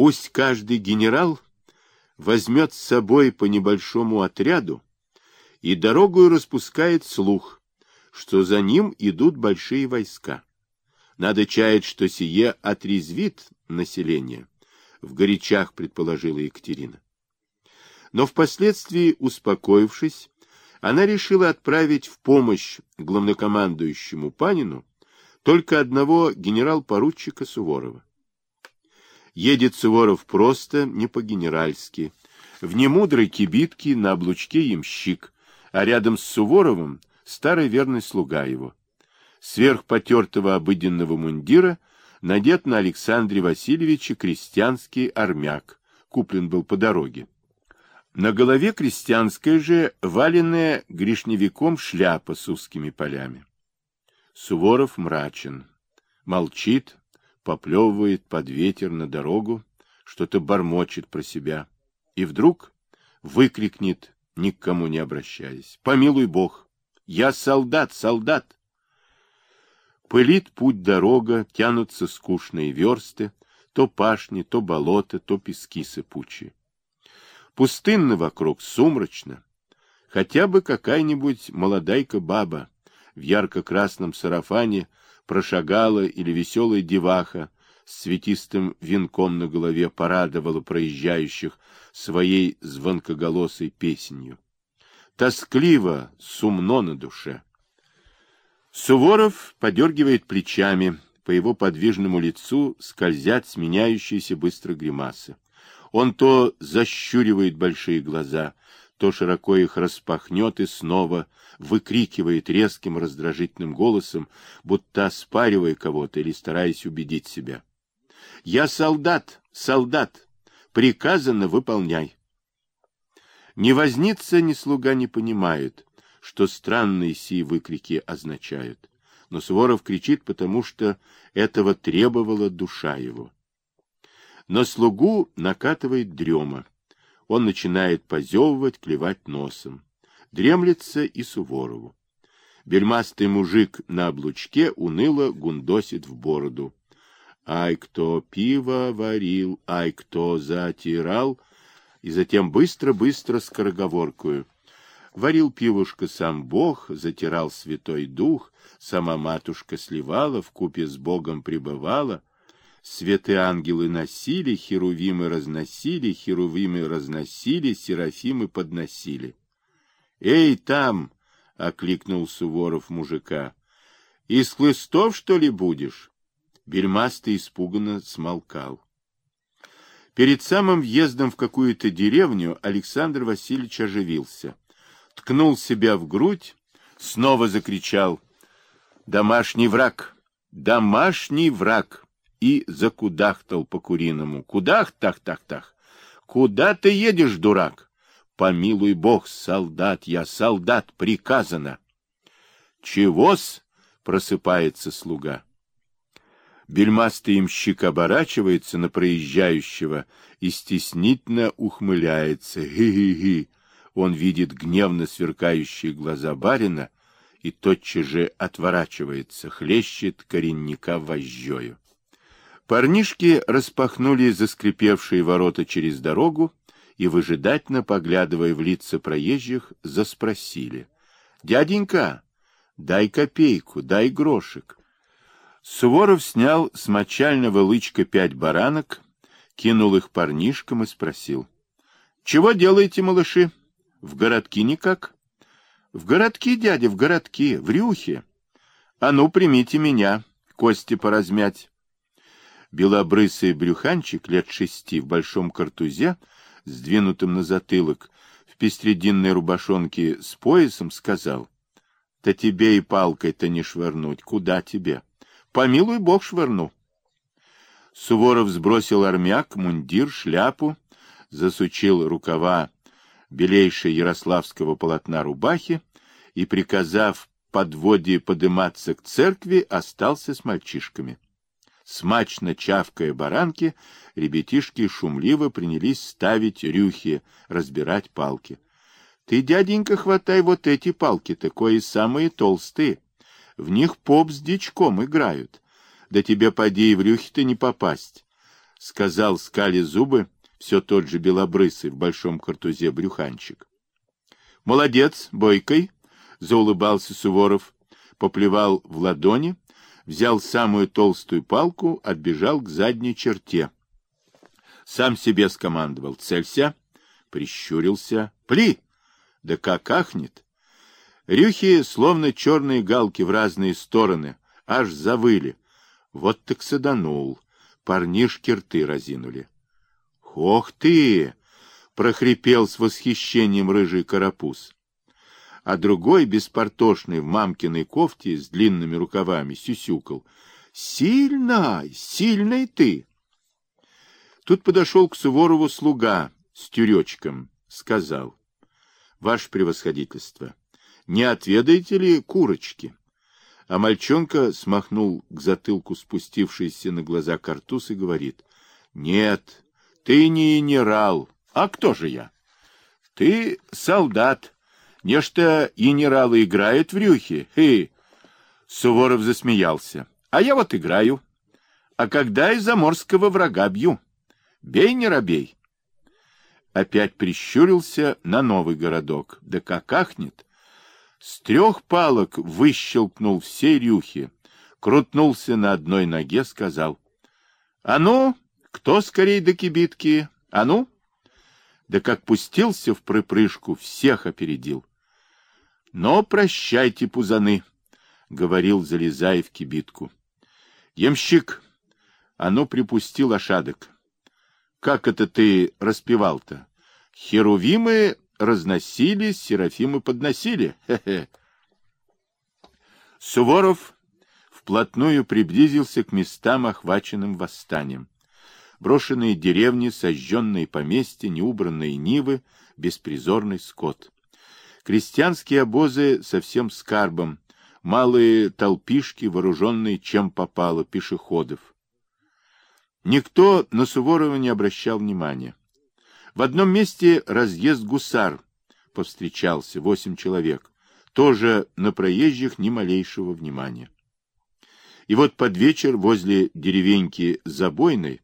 Пусть каждый генерал возьмет с собой по небольшому отряду и дорогою распускает слух, что за ним идут большие войска. Надо чаять, что сие отрезвит население, — в горячах предположила Екатерина. Но впоследствии, успокоившись, она решила отправить в помощь главнокомандующему Панину только одного генерал-поручика Суворова. Едет Суворов просто, не по-генеральски, в немудрой кибитке на облучке ямщик, а рядом с Суворовым старый верный слуга его. Сверх потертого обыденного мундира надет на Александре Васильевиче крестьянский армяк, куплен был по дороге. На голове крестьянская же валенная грешневиком шляпа с узкими полями. Суворов мрачен, молчит, поплевывает под ветер на дорогу, что-то бормочет про себя. И вдруг выкрикнет, ни к кому не обращаясь. «Помилуй Бог! Я солдат, солдат!» Пылит путь дорога, тянутся скучные версты, то пашни, то болота, то пески сыпучие. Пустынно вокруг, сумрачно. Хотя бы какая-нибудь молодайка-баба в ярко-красном сарафане прошагала или веселая деваха с цветистым венком на голове порадовала проезжающих своей звонкоголосой песнью. Тоскливо, сумно на душе. Суворов подергивает плечами, по его подвижному лицу скользят сменяющиеся быстро гримасы. Он то защуривает большие глаза, то широко их распахнет и снова выкрикивает резким раздражительным голосом, будто оспаривая кого-то или стараясь убедить себя. «Я солдат, солдат! Приказано выполняй!» Ни возница, ни слуга не понимают, что странные сии выкрики означают. Но Суворов кричит, потому что этого требовала душа его. На слугу накатывает дрема. Он начинает позевывать, клевать носом. Дремлется и Суворову. Бельмастый мужик на облучке уныло гундосит в бороду. Ай, кто пиво варил, ай, кто затирал, и затем быстро-быстро скороговоркую. Варил пивушка сам Бог, затирал Святой Дух, сама матушка сливала, в купе с Богом пребывала, Святые ангелы носили, херувимы разносили, херувимы разносили, серафимы подносили. «Эй, там!» — окликнул Суворов мужика. «Из хлыстов, что ли, будешь?» Бельмастый испуганно смолкал. Перед самым въездом в какую-то деревню Александр Васильевич оживился. Ткнул себя в грудь, снова закричал «Домашний враг! Домашний враг!» И закудахтал по-куриному. Кудах, так-так-так. Куда ты едешь, дурак? Помилуй бог, солдат я, солдат, приказано. Чего-с? Просыпается слуга. Бельмастый имщик оборачивается на проезжающего и стеснительно ухмыляется. Ги-ги-ги. Он видит гневно сверкающие глаза барина и тотчас же отворачивается, хлещет коренника вожжою. Парнишки распахнули заскрипевшие ворота через дорогу и, выжидательно поглядывая в лица проезжих, заспросили. — Дяденька, дай копейку, дай грошек. Суворов снял с мочального лычка пять баранок, кинул их парнишкам и спросил. — Чего делаете, малыши? В городки никак? — В городки, дядя, в городки, в рюхе. — А ну, примите меня, кости поразмять белобрысый брюханчик лет шести в большом картузе, сдвинутым на затылок, в пестрединной рубашонке с поясом, сказал, — Да тебе и палкой-то не швырнуть, куда тебе? Помилуй бог швырну. Суворов сбросил армяк, мундир, шляпу, засучил рукава белейшей ярославского полотна рубахи и, приказав подводе подыматься к церкви, остался с мальчишками. Смачно чавкая баранки, ребятишки шумливо принялись ставить рюхи, разбирать палки. — Ты, дяденька, хватай вот эти палки, такое самые толстые. В них поп с дичком играют. Да тебе, поди, и в рюхи-то не попасть. сказал скали зубы все тот же белобрысый в большом картузе брюханчик. Молодец, бойкой, заулыбался Суворов, поплевал в ладони, взял самую толстую палку, отбежал к задней черте. Сам себе скомандовал: "Целься!" Прищурился: "Пли!" Да как ахнет! Рюхи, словно черные галки в разные стороны, аж завыли. Вот так саданул. Парнишки рты разинули. «Ох ты!» — прохрипел с восхищением рыжий карапуз. А другой, беспортошный, в мамкиной кофте с длинными рукавами, сюсюкал. «Сильный, сильный ты!» Тут подошел к Суворову слуга с тюречком, сказал. «Ваше превосходительство, не отведаете ли курочки?» А мальчонка смахнул к затылку спустившийся на глаза картуз и говорит. «Нет, ты не генерал. А кто же я? Ты солдат. Нечто генералы играют в рюхи. Хе. Суворов засмеялся. А я вот играю. А когда из заморского врага бью? Бей, не робей. Опять прищурился на новый городок. Да как ахнет! С трех палок выщелкнул все рюхи, крутнулся на одной ноге, сказал. — А ну, кто скорей до кибитки? А ну? Да как пустился в припрыжку, всех опередил. Но прощайте, пузаны, — говорил, залезая в кибитку. Емщик, а ну припусти лошадок. Как это ты распевал-то? Херувимы разносили, серафимы подносили. Хе-хе. Суворов вплотную приблизился к местам, охваченным восстанием брошенные деревни, сожженные поместья, неубранные нивы, беспризорный скот. Крестьянские обозы со всем скарбом, малые толпишки, вооруженные чем попало, пешеходов. Никто на Суворова не обращал внимания. В одном месте разъезд гусар повстречался, восемь человек, тоже на проезжих ни малейшего внимания. И вот под вечер возле деревеньки Забойной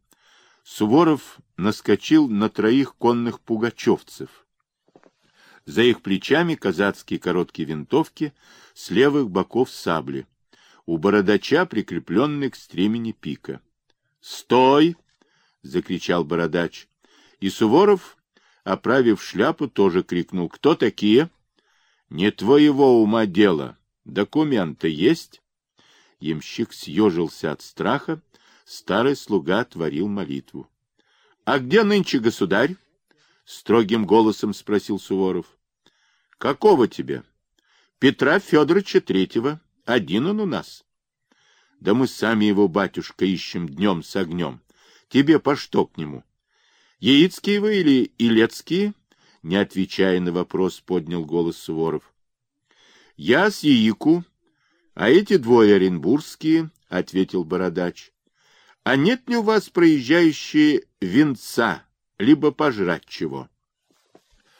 Суворов наскочил на троих конных пугачевцев. За их плечами казацкие короткие винтовки, с левых боков сабли. У бородача прикрепленный к стремени пика. «Стой!» — закричал бородач. И Суворов, оправив шляпу, тоже крикнул. «Кто такие?» «Не твоего ума дело. Документы есть?» Ямщик съежился от страха, старый слуга творил молитву. — А где нынче государь? — строгим голосом спросил Суворов. — Какого тебе? — Петра Федоровича Третьего. Один он у нас. — Да мы сами его, батюшка, ищем днем с огнем. Тебе по что к нему? — Яицкие вы или Илецкие? — не отвечая на вопрос, поднял голос Суворов. — Я с Яику, а эти двое оренбургские, — ответил бородач. А нет ли у вас проезжающие венца, либо пожрать чего?